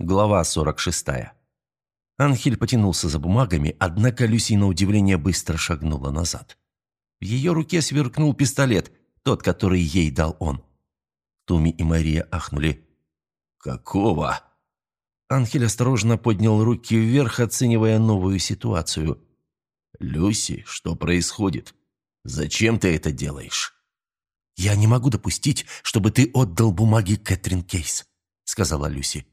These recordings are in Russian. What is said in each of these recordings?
Глава 46. Анхель потянулся за бумагами, однако Люси на удивление быстро шагнула назад. В ее руке сверкнул пистолет, тот, который ей дал он. Туми и Мария ахнули. «Какого?» Анхель осторожно поднял руки вверх, оценивая новую ситуацию. «Люси, что происходит? Зачем ты это делаешь?» «Я не могу допустить, чтобы ты отдал бумаги Кэтрин Кейс», — сказала Люси.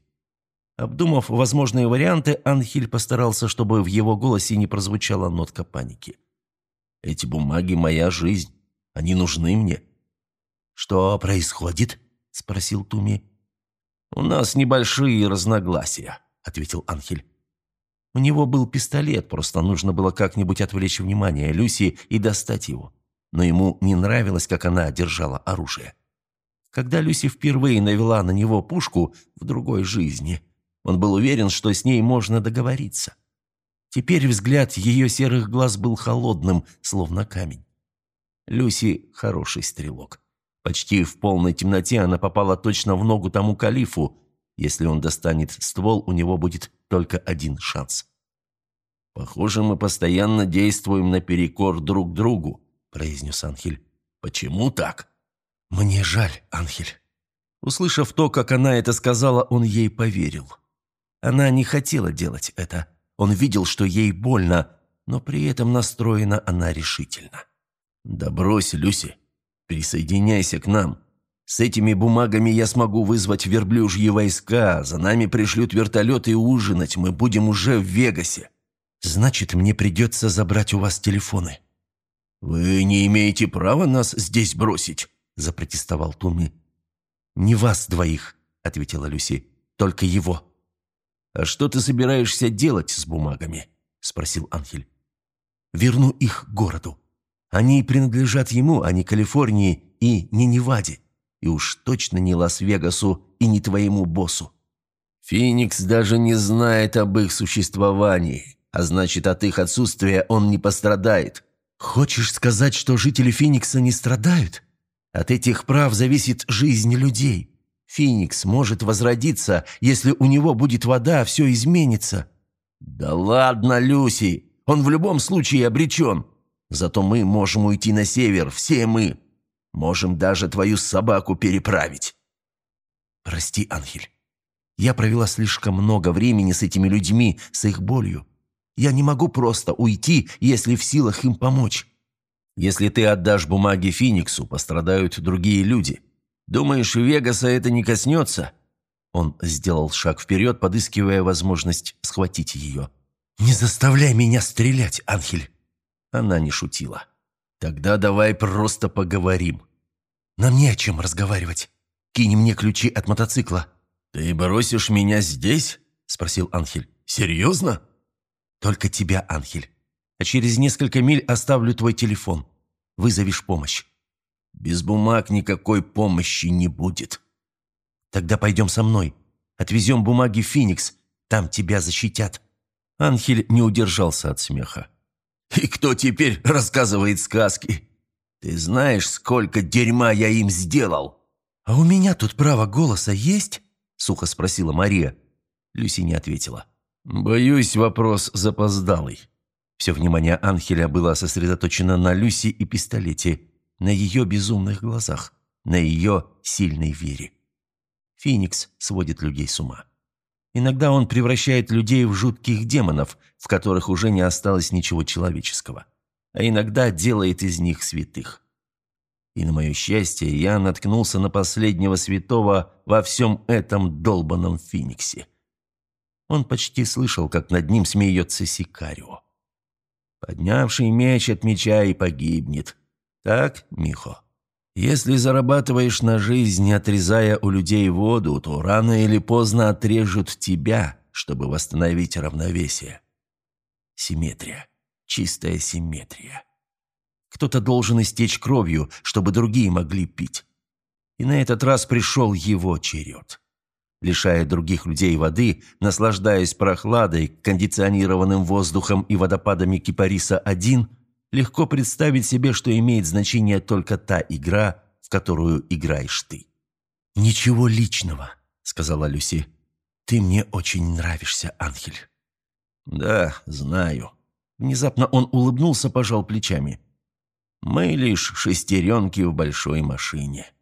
Обдумав возможные варианты, Анхель постарался, чтобы в его голосе не прозвучала нотка паники. «Эти бумаги – моя жизнь. Они нужны мне». «Что происходит?» – спросил Туми. «У нас небольшие разногласия», – ответил Анхель. У него был пистолет, просто нужно было как-нибудь отвлечь внимание Люси и достать его. Но ему не нравилось, как она держала оружие. Когда Люси впервые навела на него пушку в другой жизни – он был уверен, что с ней можно договориться. Теперь взгляд ее серых глаз был холодным, словно камень. Люси – хороший стрелок. Почти в полной темноте она попала точно в ногу тому калифу. Если он достанет ствол, у него будет только один шанс. «Похоже, мы постоянно действуем наперекор друг другу», – произнес Анхель. «Почему так?» «Мне жаль, Анхель». Услышав то, как она это сказала, он ей поверил. Она не хотела делать это. Он видел, что ей больно, но при этом настроена она решительно. «Да брось, Люси. Присоединяйся к нам. С этими бумагами я смогу вызвать верблюжьи войска, за нами пришлют вертолеты и ужинать, мы будем уже в Вегасе». «Значит, мне придется забрать у вас телефоны». «Вы не имеете права нас здесь бросить», – запротестовал Туми. «Не вас двоих», – ответила Люси, – «только его». «А что ты собираешься делать с бумагами?» – спросил Анхель. «Верну их городу. Они принадлежат ему, а не Калифорнии и не Неваде. И уж точно не Лас-Вегасу и не твоему боссу». «Феникс даже не знает об их существовании, а значит, от их отсутствия он не пострадает». «Хочешь сказать, что жители Феникса не страдают? От этих прав зависит жизнь людей». Феникс может возродиться, если у него будет вода, все изменится». «Да ладно, Люси, он в любом случае обречен. Зато мы можем уйти на север, все мы. Можем даже твою собаку переправить». «Прости, Анхель. Я провела слишком много времени с этими людьми, с их болью. Я не могу просто уйти, если в силах им помочь». «Если ты отдашь бумаги Фениксу, пострадают другие люди. Думаешь, Вегаса это не коснется?» Он сделал шаг вперед, подыскивая возможность схватить ее. «Не заставляй меня стрелять, Анхель!» Она не шутила. «Тогда давай просто поговорим». «Нам не о чем разговаривать. Кинь мне ключи от мотоцикла». «Ты бросишь меня здесь?» – спросил Анхель. «Серьезно?» «Только тебя, Анхель. А через несколько миль оставлю твой телефон. Вызовешь помощь». Без бумаг никакой помощи не будет. Тогда пойдем со мной. Отвезем бумаги в Феникс. Там тебя защитят». Анхель не удержался от смеха. «И кто теперь рассказывает сказки? Ты знаешь, сколько дерьма я им сделал?» «А у меня тут право голоса есть?» – сухо спросила Мария. Люси не ответила. «Боюсь, вопрос запоздалый». Все внимание Анхеля было сосредоточено на Люси и пистолете – на ее безумных глазах, на ее сильной вере. Феникс сводит людей с ума. Иногда он превращает людей в жутких демонов, в которых уже не осталось ничего человеческого. А иногда делает из них святых. И на мое счастье, я наткнулся на последнего святого во всем этом долбанном Фениксе. Он почти слышал, как над ним смеется Сикарио. Поднявший меч от меча и погибнет. Так, Михо? Если зарабатываешь на жизнь, отрезая у людей воду, то рано или поздно отрежут тебя, чтобы восстановить равновесие. Симметрия. Чистая симметрия. Кто-то должен истечь кровью, чтобы другие могли пить. И на этот раз пришел его черед. Лишая других людей воды, наслаждаясь прохладой, кондиционированным воздухом и водопадами Кипариса-1, легко представить себе, что имеет значение только та игра, в которую играешь ты. «Ничего личного», — сказала Люси. «Ты мне очень нравишься, Анхель». «Да, знаю». Внезапно он улыбнулся, пожал плечами. «Мы лишь шестеренки в большой машине».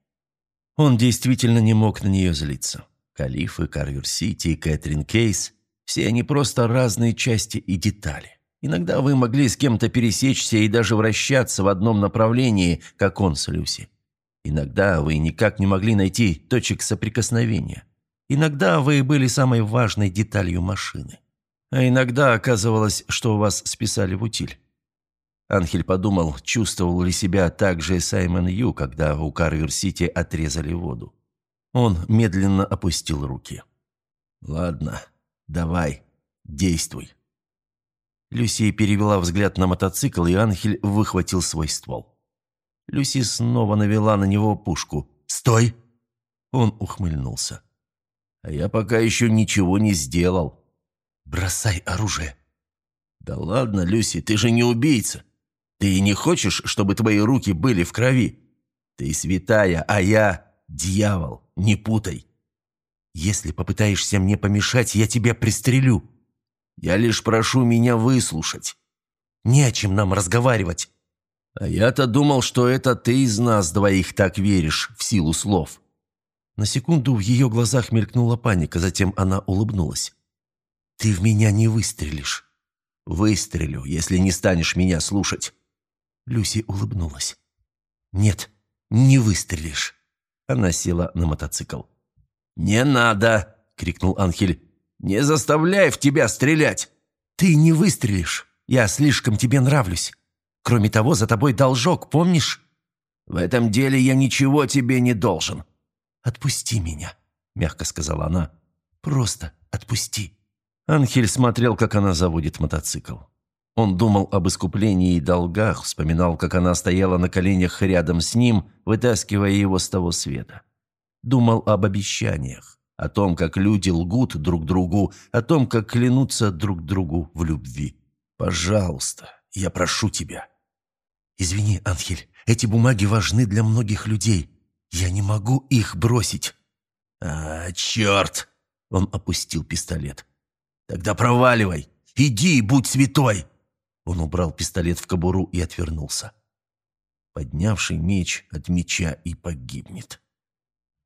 Он действительно не мог на нее злиться. Калифы, Карвер-Сити, Кэтрин Кейс – все они просто разные части и детали. Иногда вы могли с кем-то пересечься и даже вращаться в одном направлении, как он с Люси. Иногда вы никак не могли найти точек соприкосновения. Иногда вы были самой важной деталью машины. А иногда оказывалось, что вас списали в утиль. Анхель подумал, чувствовал ли себя так же Саймон Ю, когда у Карвер-Сити отрезали воду. Он медленно опустил руки. «Ладно, давай, действуй». Люси перевела взгляд на мотоцикл, и Анхель выхватил свой ствол. Люси снова навела на него пушку. «Стой!» Он ухмыльнулся. «А я пока еще ничего не сделал». «Бросай оружие». «Да ладно, Люси, ты же не убийца. Ты не хочешь, чтобы твои руки были в крови? Ты святая, а я дьявол, не путай». «Если попытаешься мне помешать, я тебя пристрелю». «Я лишь прошу меня выслушать». «Не о чем нам разговаривать». «А я-то думал, что это ты из нас двоих так веришь в силу слов». На секунду в ее глазах мелькнула паника, затем она улыбнулась. «Ты в меня не выстрелишь». «Выстрелю, если не станешь меня слушать». Люси улыбнулась. «Нет, не выстрелишь». Она села на мотоцикл. «Не надо!» — крикнул Анхель. «Не заставляй в тебя стрелять!» «Ты не выстрелишь. Я слишком тебе нравлюсь. Кроме того, за тобой должок, помнишь?» «В этом деле я ничего тебе не должен». «Отпусти меня», — мягко сказала она. «Просто отпусти». Анхель смотрел, как она заводит мотоцикл. Он думал об искуплении и долгах, вспоминал, как она стояла на коленях рядом с ним, вытаскивая его с того света. Думал об обещаниях, о том, как люди лгут друг другу, о том, как клянутся друг другу в любви. «Пожалуйста, я прошу тебя». «Извини, Анхель, эти бумаги важны для многих людей. Я не могу их бросить». «А, черт!» Он опустил пистолет. «Тогда проваливай! Иди и будь святой!» Он убрал пистолет в кобуру и отвернулся. Поднявший меч от меча и погибнет.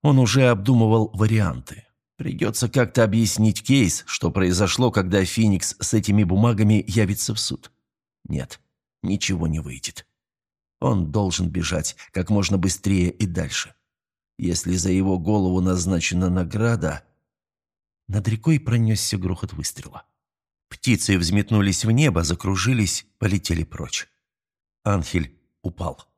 Он уже обдумывал варианты. Придется как-то объяснить кейс, что произошло, когда Феникс с этими бумагами явится в суд. Нет, ничего не выйдет. Он должен бежать как можно быстрее и дальше. Если за его голову назначена награда... Над рекой пронесся грохот выстрела. Птицы взметнулись в небо, закружились, полетели прочь. Анхель упал.